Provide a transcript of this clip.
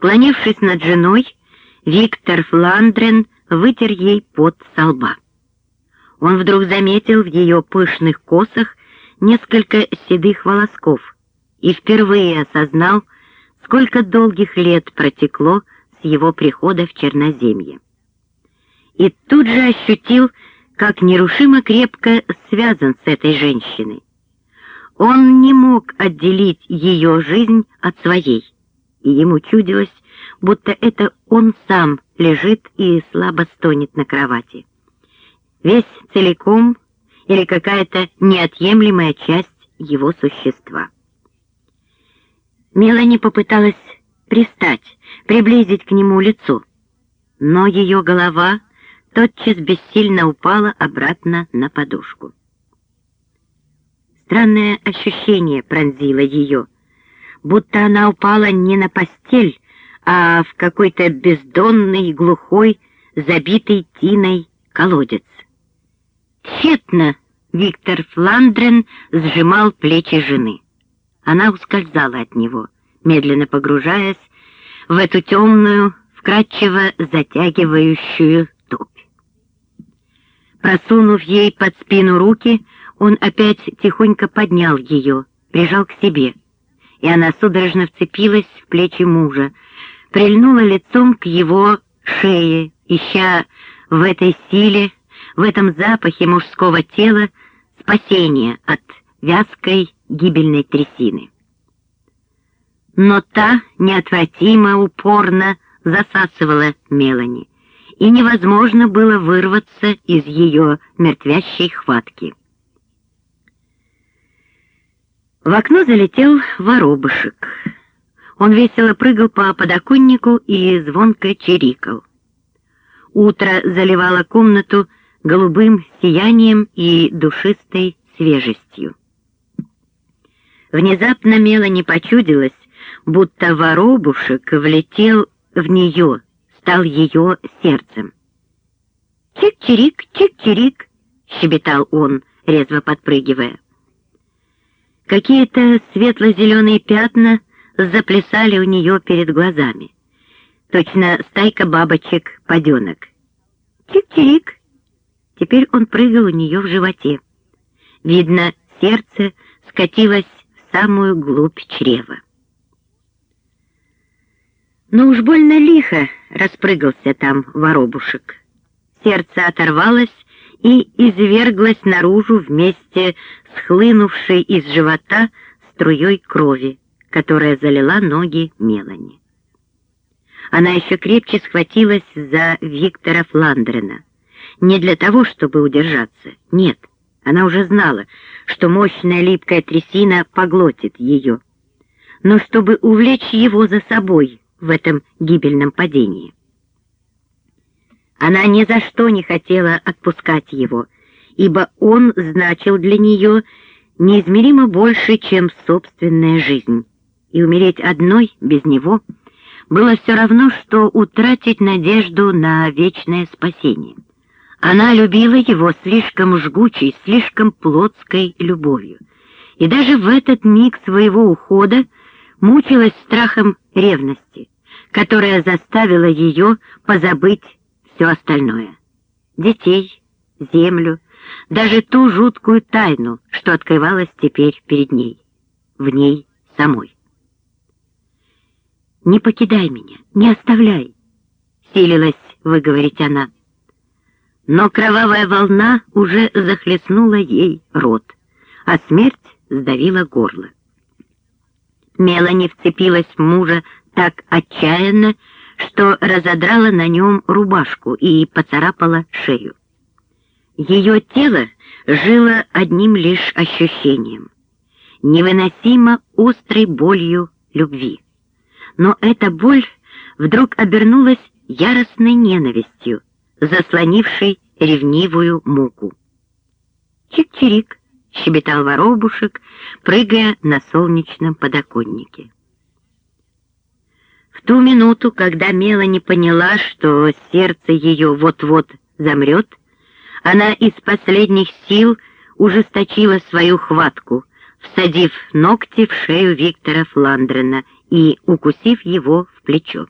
Склонившись над женой, Виктор Фландрен вытер ей пот со лба. Он вдруг заметил в ее пышных косах несколько седых волосков и впервые осознал, сколько долгих лет протекло с его прихода в Черноземье. И тут же ощутил, как нерушимо крепко связан с этой женщиной. Он не мог отделить ее жизнь от своей, и ему чудилось, будто это он сам лежит и слабо стонет на кровати. Весь целиком или какая-то неотъемлемая часть его существа. Мелани попыталась пристать, приблизить к нему лицо, но ее голова тотчас бессильно упала обратно на подушку. Странное ощущение пронзило ее, будто она упала не на постель, а в какой-то бездонный, глухой, забитый тиной колодец. Тщетно Виктор Фландрен сжимал плечи жены. Она ускользала от него, медленно погружаясь в эту темную, вкрадчиво затягивающую топь. Просунув ей под спину руки, он опять тихонько поднял ее, прижал к себе, и она судорожно вцепилась в плечи мужа, прильнула лицом к его шее, ища в этой силе, в этом запахе мужского тела спасение от вязкой гибельной трясины. Но та неотвратимо, упорно засасывала Мелани, и невозможно было вырваться из ее мертвящей хватки. В окно залетел воробушек. Он весело прыгал по подоконнику и звонко чирикал. Утро заливало комнату голубым сиянием и душистой свежестью. Внезапно Мелани почудилось, будто воробушек влетел в нее, стал ее сердцем. «Чик-чирик, чик-чирик!» — щебетал он, резво подпрыгивая. Какие-то светло-зеленые пятна заплясали у нее перед глазами. Точно стайка бабочек-паденок. Чик-чирик! Теперь он прыгал у нее в животе. Видно, сердце скатилось в самую глубь чрева. Но уж больно лихо распрыгался там воробушек. Сердце оторвалось и изверглась наружу вместе с хлынувшей из живота струей крови, которая залила ноги Мелани. Она еще крепче схватилась за Виктора Фландрена. Не для того, чтобы удержаться, нет. Она уже знала, что мощная липкая трясина поглотит ее, но чтобы увлечь его за собой в этом гибельном падении. Она ни за что не хотела отпускать его, ибо он значил для нее неизмеримо больше, чем собственная жизнь, и умереть одной без него было все равно, что утратить надежду на вечное спасение. Она любила его слишком жгучей, слишком плотской любовью, и даже в этот миг своего ухода мучилась страхом ревности, которая заставила ее позабыть все остальное. Детей, землю, даже ту жуткую тайну, что открывалась теперь перед ней, в ней самой. «Не покидай меня, не оставляй», — силилась выговорить она. Но кровавая волна уже захлестнула ей рот, а смерть сдавила горло. Мелани вцепилась в мужа так отчаянно, что разодрала на нем рубашку и поцарапала шею. Ее тело жило одним лишь ощущением, невыносимо острой болью любви. Но эта боль вдруг обернулась яростной ненавистью, заслонившей ревнивую муку. «Чик-чирик!» — щебетал воробушек, прыгая на солнечном подоконнике. В ту минуту, когда Мелани поняла, что сердце ее вот-вот замрет, она из последних сил ужесточила свою хватку, всадив ногти в шею Виктора Фландрена и укусив его в плечо.